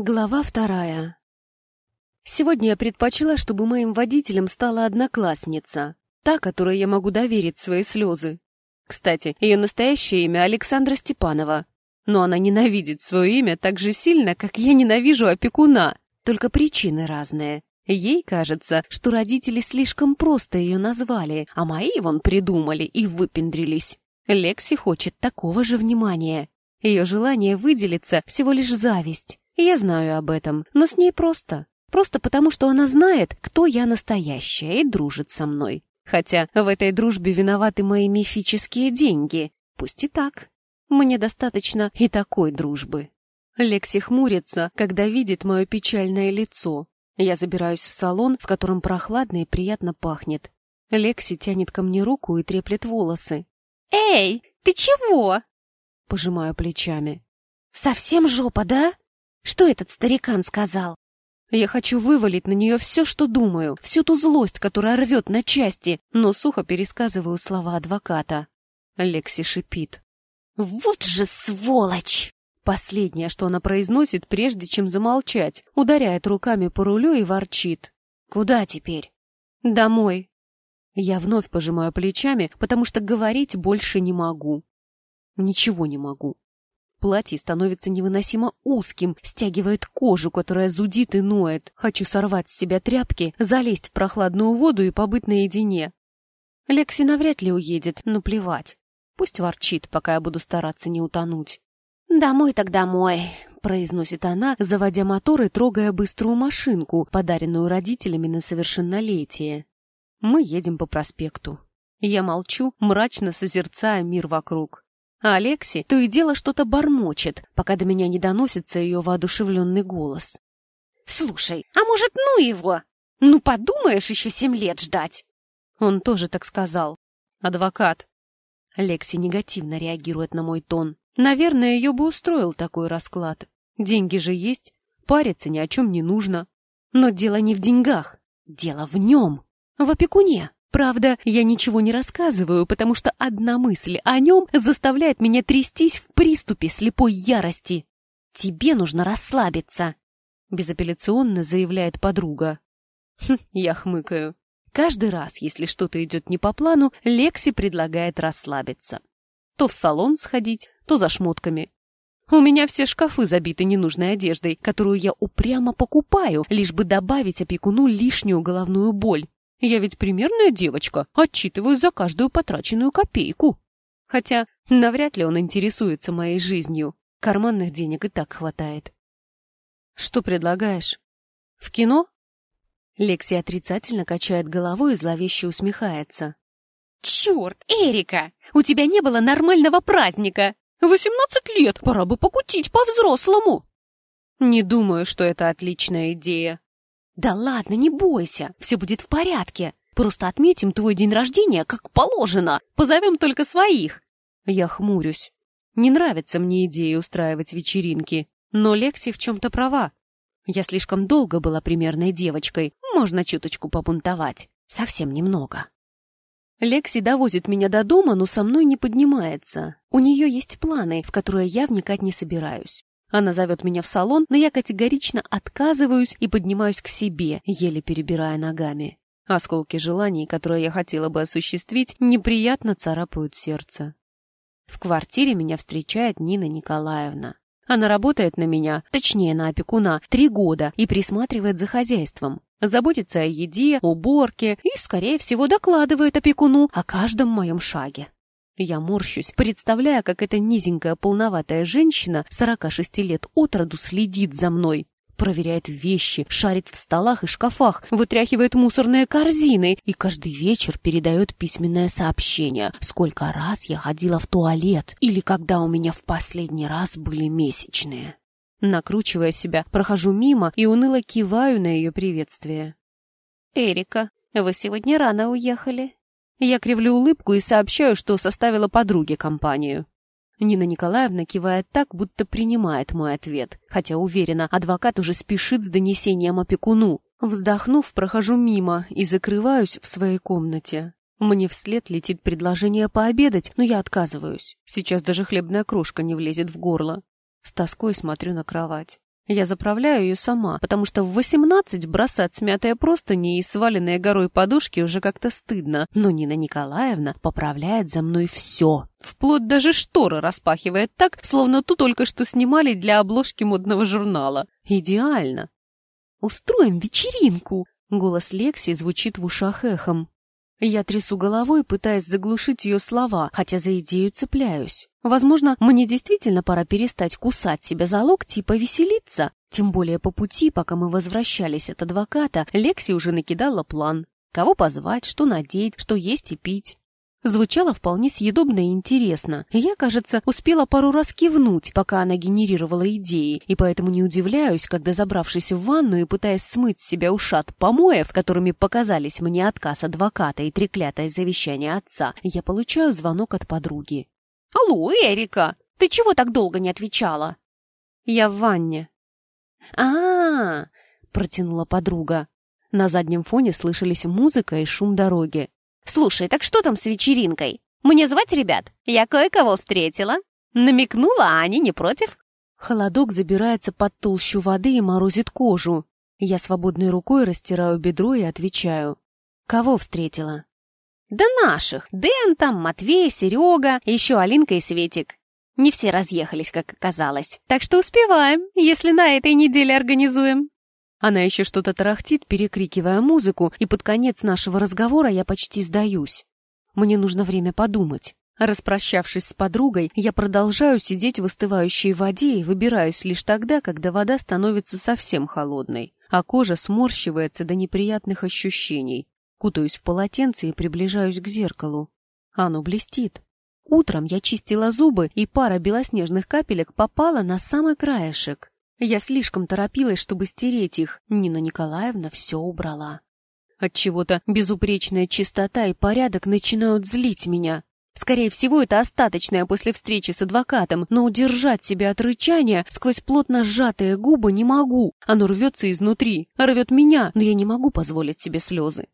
Глава вторая. Сегодня я предпочла, чтобы моим водителем стала одноклассница, та, которой я могу доверить свои слезы. Кстати, ее настоящее имя Александра Степанова, но она ненавидит свое имя так же сильно, как я ненавижу опекуна, только причины разные. Ей кажется, что родители слишком просто ее назвали, а мои вон придумали и выпендрились. Лекси хочет такого же внимания. Ее желание выделиться всего лишь зависть. Я знаю об этом, но с ней просто. Просто потому, что она знает, кто я настоящая и дружит со мной. Хотя в этой дружбе виноваты мои мифические деньги. Пусть и так. Мне достаточно и такой дружбы. Лекси хмурится, когда видит мое печальное лицо. Я забираюсь в салон, в котором прохладно и приятно пахнет. Лекси тянет ко мне руку и треплет волосы. «Эй, ты чего?» Пожимаю плечами. «Совсем жопа, да?» Что этот старикан сказал? Я хочу вывалить на нее все, что думаю, всю ту злость, которая рвет на части, но сухо пересказываю слова адвоката. Лекси шипит. «Вот же сволочь!» Последнее, что она произносит, прежде чем замолчать, ударяет руками по рулю и ворчит. «Куда теперь?» «Домой». Я вновь пожимаю плечами, потому что говорить больше не могу. Ничего не могу. Платье становится невыносимо узким, стягивает кожу, которая зудит и ноет. Хочу сорвать с себя тряпки, залезть в прохладную воду и побыть наедине. Лекси навряд ли уедет, но плевать. Пусть ворчит, пока я буду стараться не утонуть. «Домой так домой», — произносит она, заводя мотор и трогая быструю машинку, подаренную родителями на совершеннолетие. Мы едем по проспекту. Я молчу, мрачно созерцая мир вокруг. А Алекси то и дело что-то бормочет, пока до меня не доносится ее воодушевленный голос. «Слушай, а может, ну его? Ну, подумаешь, еще семь лет ждать!» Он тоже так сказал. Адвокат. Лекси негативно реагирует на мой тон. Наверное, ее бы устроил такой расклад. Деньги же есть, париться ни о чем не нужно. Но дело не в деньгах, дело в нем, в опекуне. Правда, я ничего не рассказываю, потому что одна мысль о нем заставляет меня трястись в приступе слепой ярости. «Тебе нужно расслабиться», — безапелляционно заявляет подруга. Хм, я хмыкаю. Каждый раз, если что-то идет не по плану, Лекси предлагает расслабиться. То в салон сходить, то за шмотками. У меня все шкафы забиты ненужной одеждой, которую я упрямо покупаю, лишь бы добавить опекуну лишнюю головную боль. Я ведь примерная девочка, отчитываюсь за каждую потраченную копейку. Хотя навряд ли он интересуется моей жизнью. Карманных денег и так хватает. Что предлагаешь? В кино? Лекси отрицательно качает головой и зловеще усмехается. Черт, Эрика, у тебя не было нормального праздника. Восемнадцать лет, пора бы покутить по-взрослому. Не думаю, что это отличная идея. «Да ладно, не бойся, все будет в порядке. Просто отметим твой день рождения, как положено. Позовем только своих». Я хмурюсь. Не нравится мне идея устраивать вечеринки, но Лекси в чем-то права. Я слишком долго была примерной девочкой, можно чуточку побунтовать. Совсем немного. Лекси довозит меня до дома, но со мной не поднимается. У нее есть планы, в которые я вникать не собираюсь. Она зовет меня в салон, но я категорично отказываюсь и поднимаюсь к себе, еле перебирая ногами. Осколки желаний, которые я хотела бы осуществить, неприятно царапают сердце. В квартире меня встречает Нина Николаевна. Она работает на меня, точнее на опекуна, три года и присматривает за хозяйством. Заботится о еде, уборке и, скорее всего, докладывает опекуну о каждом моем шаге. Я морщусь, представляя, как эта низенькая полноватая женщина 46 лет от роду следит за мной. Проверяет вещи, шарит в столах и шкафах, вытряхивает мусорные корзины и каждый вечер передает письменное сообщение, сколько раз я ходила в туалет или когда у меня в последний раз были месячные. Накручивая себя, прохожу мимо и уныло киваю на ее приветствие. «Эрика, вы сегодня рано уехали», я кривлю улыбку и сообщаю, что составила подруге компанию. Нина Николаевна кивает так, будто принимает мой ответ, хотя уверена, адвокат уже спешит с донесением опекуну. Вздохнув, прохожу мимо и закрываюсь в своей комнате. Мне вслед летит предложение пообедать, но я отказываюсь. Сейчас даже хлебная крошка не влезет в горло. С тоской смотрю на кровать. Я заправляю ее сама, потому что в восемнадцать бросать смятые простыни и сваленные горой подушки уже как-то стыдно. Но Нина Николаевна поправляет за мной все. Вплоть даже шторы распахивает так, словно ту только что снимали для обложки модного журнала. Идеально. «Устроим вечеринку!» Голос Лекси звучит в ушах эхом. Я трясу головой, пытаясь заглушить ее слова, хотя за идею цепляюсь. Возможно, мне действительно пора перестать кусать себя за локти и повеселиться. Тем более по пути, пока мы возвращались от адвоката, Лекси уже накидала план. Кого позвать, что надеть, что есть и пить. Звучало вполне съедобно и интересно. Я, кажется, успела пару раз кивнуть, пока она генерировала идеи, и поэтому не удивляюсь, когда, забравшись в ванну и пытаясь смыть с себя ушат помоев, которыми показались мне отказ адвоката и треклятое завещание отца, я получаю звонок от подруги. «Алло, Эрика! Ты чего так долго не отвечала?» «Я в ванне». «А-а-а!» протянула подруга. На заднем фоне слышались музыка и шум дороги. «Слушай, так что там с вечеринкой? Мне звать ребят? Я кое-кого встретила. Намекнула, а они не против?» Холодок забирается под толщу воды и морозит кожу. Я свободной рукой растираю бедро и отвечаю. «Кого встретила?» «Да наших. Дэн там, Матвей, Серега, еще Алинка и Светик. Не все разъехались, как оказалось. Так что успеваем, если на этой неделе организуем». Она еще что-то тарахтит, перекрикивая музыку, и под конец нашего разговора я почти сдаюсь. Мне нужно время подумать. Распрощавшись с подругой, я продолжаю сидеть в остывающей воде и выбираюсь лишь тогда, когда вода становится совсем холодной, а кожа сморщивается до неприятных ощущений. Кутаюсь в полотенце и приближаюсь к зеркалу. Оно блестит. Утром я чистила зубы, и пара белоснежных капелек попала на самый краешек. Я слишком торопилась, чтобы стереть их. Нина Николаевна все убрала. Отчего-то безупречная чистота и порядок начинают злить меня. Скорее всего, это остаточное после встречи с адвокатом, но удержать себя от рычания сквозь плотно сжатые губы не могу. Оно рвется изнутри, рвет меня, но я не могу позволить себе слезы.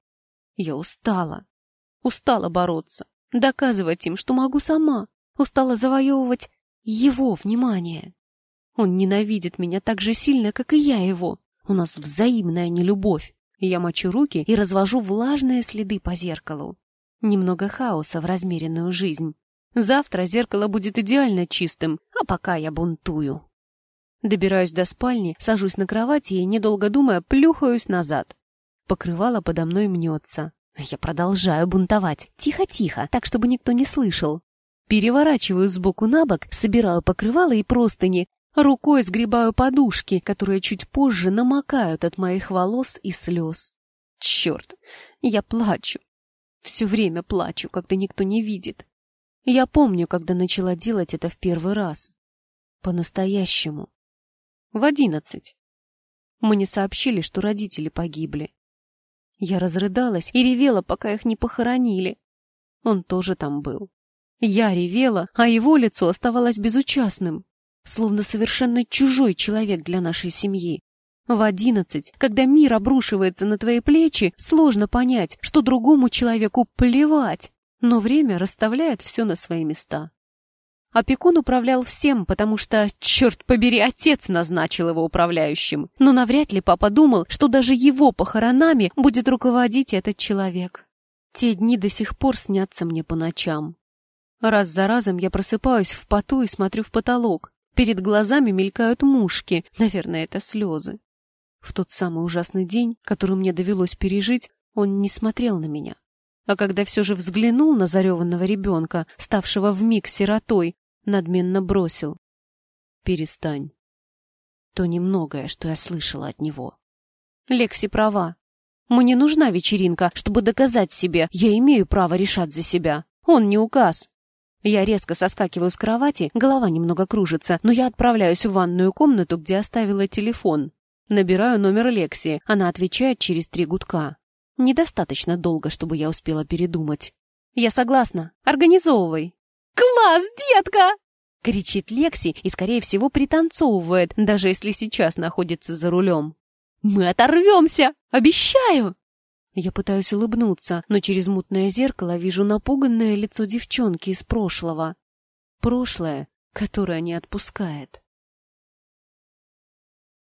Я устала. Устала бороться, доказывать им, что могу сама. Устала завоевывать его внимание. Он ненавидит меня так же сильно, как и я его. У нас взаимная нелюбовь. Я мочу руки и развожу влажные следы по зеркалу. Немного хаоса в размеренную жизнь. Завтра зеркало будет идеально чистым, а пока я бунтую. Добираюсь до спальни, сажусь на кровати и, недолго думая, плюхаюсь назад. Покрывало подо мной мнется. Я продолжаю бунтовать. Тихо-тихо, так, чтобы никто не слышал. Переворачиваю сбоку на бок, собираю покрывало и простыни, Рукой сгребаю подушки, которые чуть позже намокают от моих волос и слез. Черт, я плачу. Все время плачу, когда никто не видит. Я помню, когда начала делать это в первый раз. По-настоящему. В одиннадцать. Мне сообщили, что родители погибли. Я разрыдалась и ревела, пока их не похоронили. Он тоже там был. Я ревела, а его лицо оставалось безучастным словно совершенно чужой человек для нашей семьи. В одиннадцать, когда мир обрушивается на твои плечи, сложно понять, что другому человеку плевать, но время расставляет все на свои места. Опекун управлял всем, потому что, черт побери, отец назначил его управляющим. Но навряд ли папа думал, что даже его похоронами будет руководить этот человек. Те дни до сих пор снятся мне по ночам. Раз за разом я просыпаюсь в поту и смотрю в потолок. Перед глазами мелькают мушки, наверное, это слезы. В тот самый ужасный день, который мне довелось пережить, он не смотрел на меня. А когда все же взглянул на зареванного ребенка, ставшего вмиг сиротой, надменно бросил. «Перестань». То немногое, что я слышала от него. Лекси права. Мне нужна вечеринка, чтобы доказать себе, я имею право решать за себя. Он не указ. Я резко соскакиваю с кровати, голова немного кружится, но я отправляюсь в ванную комнату, где оставила телефон. Набираю номер Лекси, она отвечает через три гудка. Недостаточно долго, чтобы я успела передумать. Я согласна. Организовывай. «Класс, детка!» — кричит Лекси и, скорее всего, пританцовывает, даже если сейчас находится за рулем. «Мы оторвемся! Обещаю!» Я пытаюсь улыбнуться, но через мутное зеркало вижу напуганное лицо девчонки из прошлого. Прошлое, которое не отпускает.